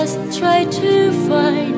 just try to find